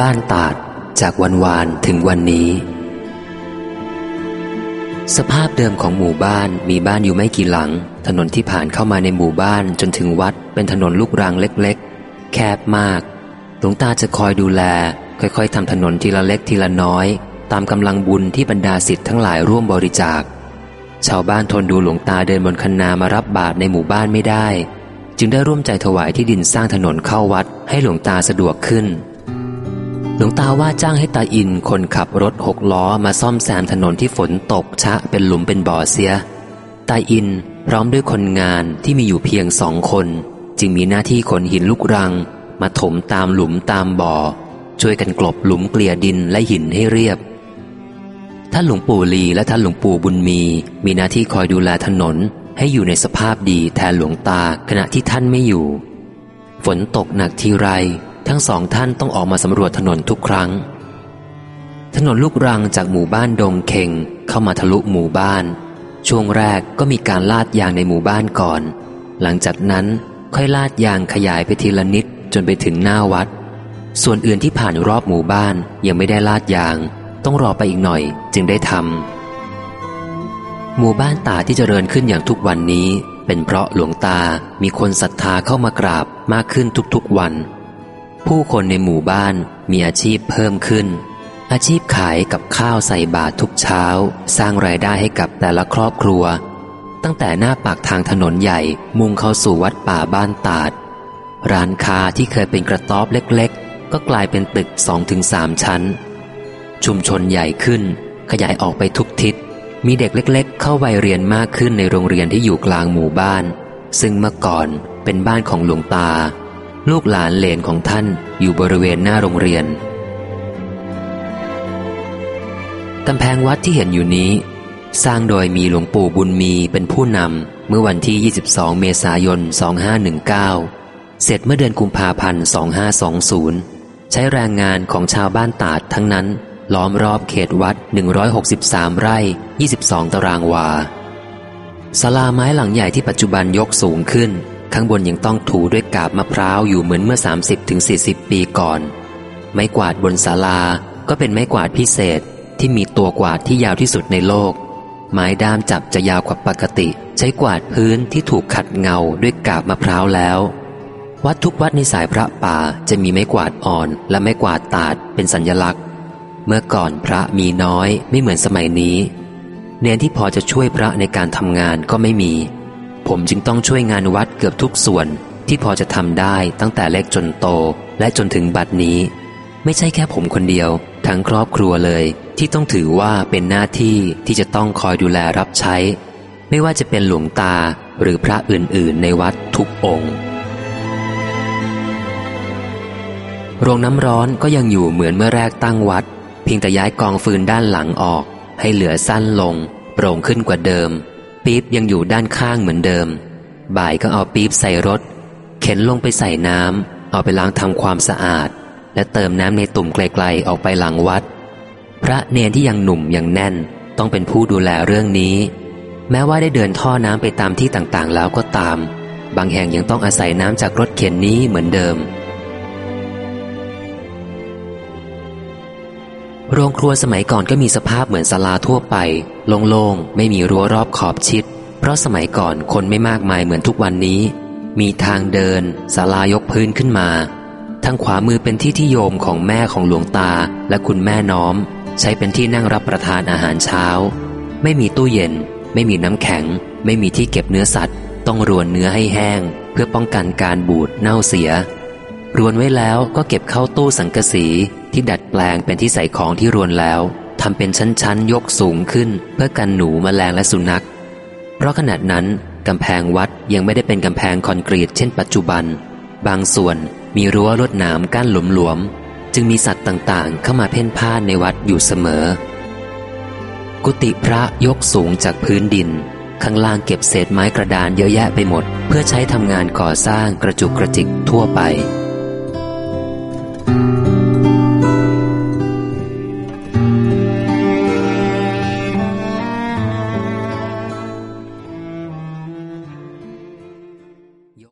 บ้านตาดจากวันวานถึงวันนี้ สภาพเดิมของหมู่บ้านมีบ้านอยู่ไม่กี่หลัง ถนนที่ผ่านเข้ามาในหมู่บ้านจนถึงวัดเป็นถนนลูกรังเล็กๆ แคบมาก หลวงตาจะคอยดูแล ค่อยๆทำถนนทีละเล็กทีละน้อย ตามกำลังบุญที่บรรดาสิทธิ์ทั้งหลายร่วมบริจาค ชาวบ้านทนดูหลวงตาเดินบนคันนามารับบาตรในหมู่บ้านไม่ได้ จึงได้ร่วมใจถวายที่ดินสร้างถนนเข้าวัดให้หลวงตาสะดวกขึ้น หลวงตาว่าจ้างให้ตาอินคนขับรถหกล้อมาซ่อมแซมถนนที่ฝนตกชะเป็นหลุมเป็นบ่อเสีย ตาอินพร้อมด้วยคนงานที่มีอยู่เพียงสองคน จึงมีหน้าที่ขนหินลูกรัง มาถมตามหลุมตามบ่อ ช่วยกันกลบหลุมเกลี่ยดินและหินให้เรียบ ท่านหลวงปู่ลีและท่านหลวงปู่บุญมี มีหน้าที่คอยดูแลถนนให้อยู่ในสภาพดีแทนหลวงตาขณะที่ท่านไม่อยู่ ฝนตกหนักทีไร ทั้งสองท่านต้องออกมาสำรวจถนนทุกครั้ง ถนนลูกรังจากหมู่บ้านดงเข่งเข้ามาทะลุหมู่บ้าน ช่วงแรกก็มีการลาดยางในหมู่บ้านก่อน หลังจากนั้นค่อยลาดยางขยายไปทีละนิดจนไปถึงหน้าวัด ส่วนอื่นที่ผ่านรอบหมู่บ้านยังไม่ได้ลาดยาง ต้องรอไปอีกหน่อยจึงได้ทำหมู่บ้านตาที่เจริญขึ้นอย่างทุกวันนี้ เป็นเพราะหลวงตามีคนศรัทธาเข้ามากราบมากขึ้นทุกๆวัน ผู้คนในหมู่บ้านมีอาชีพเพิ่มขึ้น อาชีพขายกับข้าวใส่บาตรทุกเช้า สร้างรายได้ให้กับแต่ละครอบครัว ตั้งแต่หน้าปากทางถนนใหญ่มุ่งเข้าสู่วัดป่าบ้านตาด ร้านค้าที่เคยเป็นกระต๊อบเล็กๆ ก็กลายเป็นตึกสองถึงสามชั้น ชุมชนใหญ่ขึ้น ขยายออกไปทุกทิศ มีเด็กเล็ก ๆ เข้าวัยเรียนมากขึ้นในโรงเรียนที่อยู่กลางหมู่บ้าน ซึ่งเมื่อก่อนเป็นบ้านของหลวงตา ลูกหลานเหลนของท่านอยู่บริเวณหน้าโรงเรียนกำแพงวัดที่เห็นอยู่นี้ สร้างโดยมีหลวงปู่บุญมีเป็นผู้นำเมื่อวันที่ 22 เมษายน 2519 เสร็จเมื่อเดือนกุมภาพันธ์ 2520 ใช้แรงงานของชาวบ้านตาดทั้งนั้น ล้อมรอบเขตวัด 163 ไร่ 22 ตารางวาศาลาไม้หลังใหญ่ที่ปัจจุบันยกสูงขึ้น ข้างบนยังต้องถูด้วยกาบมะพร้าวอยู่เหมือนเมื่อ 30-40ปีก่อน ไม้กวาดบนศาลาก็เป็นไม้กวาดพิเศษที่มีตัวกวาดที่ยาวที่สุดในโลก ไม้ด้ามจับจะยาวกว่าปกติ ใช้กวาดพื้นที่ถูกขัดเงาด้วยกาบมะพร้าวแล้ว วัดทุกวัดในสายพระป่าจะมีไม้กวาดอ่อนและไม้กวาดตาดเป็นสัญญลักษณ์ เมื่อก่อนพระมีน้อยไม่เหมือนสมัยนี้ เนนที่พอจะช่วยพระในการทำงานก็ไม่มี ผมจึงต้องช่วยงานวัดเกือบทุกส่วนที่พอจะทำได้ตั้งแต่เล็กจนโตและจนถึงบัดนี้ ไม่ใช่แค่ผมคนเดียว ทั้งครอบครัวเลย ที่ต้องถือว่าเป็นหน้าที่ที่จะต้องคอยดูแลรับใช้ ไม่ว่าจะเป็นหลวงตาหรือพระอื่นๆ ในวัดทุกองค์โรงน้ำร้อนก็ยังอยู่เหมือนเมื่อแรกตั้งวัด เพียงแต่ย้ายกองฟืนด้านหลังออก ให้เหลือสั้นลง โปร่งขึ้นกว่าเดิม ปี๊บยังอยู่ด้านข้างเหมือนเดิม บ่ายก็เอาปี๊บใส่รถ เข็นลงไปใส่น้ำเอาไปล้างทำความสะอาด และเติมน้ำในตุ่มไกลๆออกไปหลังวัด พระเนนที่ยังหนุ่มยังแน่น ต้องเป็นผู้ดูแลเรื่องนี้ แม้ว่าได้เดินท่อน้ำไปตามที่ต่างๆแล้วก็ตาม บางแห่งยังต้องอาศัยน้ำจากรถเข็นนี้เหมือนเดิม โรงครัวสมัยก่อนก็มีสภาพเหมือนศาลาทั่วไป โล่งๆ ไม่มีรั้วรอบขอบชิด เพราะสมัยก่อนคนไม่มากมายเหมือนทุกวันนี้ มีทางเดินศาลายกพื้นขึ้นมา ทางขวามือเป็นที่ที่โยมของแม่ของหลวงตาและคุณแม่น้อม ใช้เป็นที่นั่งรับประทานอาหารเช้า ไม่มีตู้เย็น ไม่มีน้ำแข็ง ไม่มีที่เก็บเนื้อสัตว์ ต้องรวนเนื้อให้แห้ง เพื่อป้องกันการบูดเน่าเสีย รวนไว้แล้วก็เก็บเข้าตู้สังกะสีที่ดัดแปลงเป็นที่ใส่ของที่รวนแล้วทำเป็นชั้นๆ ยกสูงขึ้น เพื่อกันหนูมแมลงและสุนัข เพราะขนาดนั้นกำแพงวัดยังไม่ได้เป็นกำแพงคอนกรีตเช่นปัจจุบัน บางส่วนมีรั้วลวดหนามกั้นหลวมๆ จึงมีสัตว์ต่างๆ เข้ามาเพ่นพ่านในวัดอยู่เสมอ กุฏิพระยกสูงจากพื้นดิน ข้างล่างเก็บเศษไม้กระดานเยอะแยะไปหมด เพื่อใช้ทำงานก่อสร้างกระจุกกระจิกทั่วไป